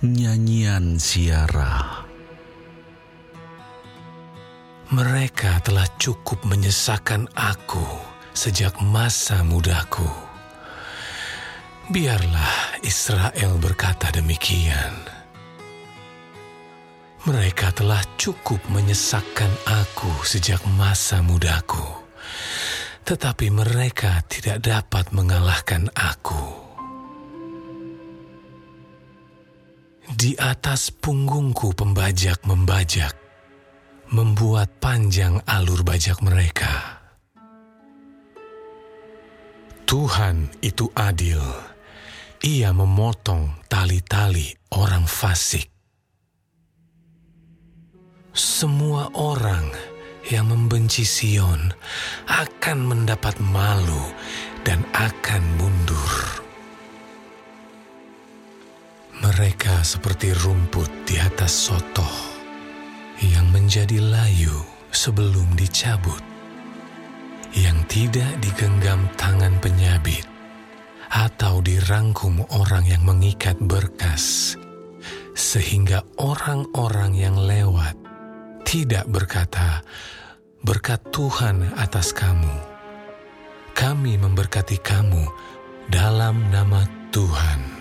Nyanyian Siara Mereka telah cukup menyesakan aku sejak masa mudaku. Biarlah Israel berkata demikian. Mereka telah cukup menyesakkan aku sejak masa mudaku, tetapi mereka tidak dapat mengalahkan aku. Di atas punggungku pembajak membajak, membuat panjang alur bajak mereka. Tuhan itu adil, ia memotong tali-tali orang fasik. Semua orang yang membenci Sion akan mendapat malu dan akan mundur. Mereka seperti rumput di atas sotoh yang menjadi layu sebelum dicabut, yang tidak digenggam tangan penyabit atau dirangkum orang yang mengikat berkas, sehingga orang-orang yang lewat tidak berkata, "Berkat Tuhan atas kamu." Kami memberkati kamu dalam nama Tuhan.